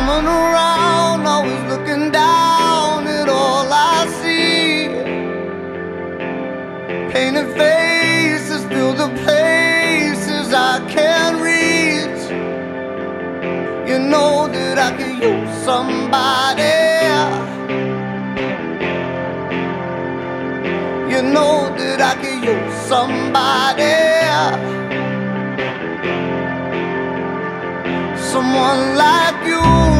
Roaming around, always looking down at all I see. Painted faces fill the places I can't reach. You know that I could use somebody. You know that I could use somebody. Someone like you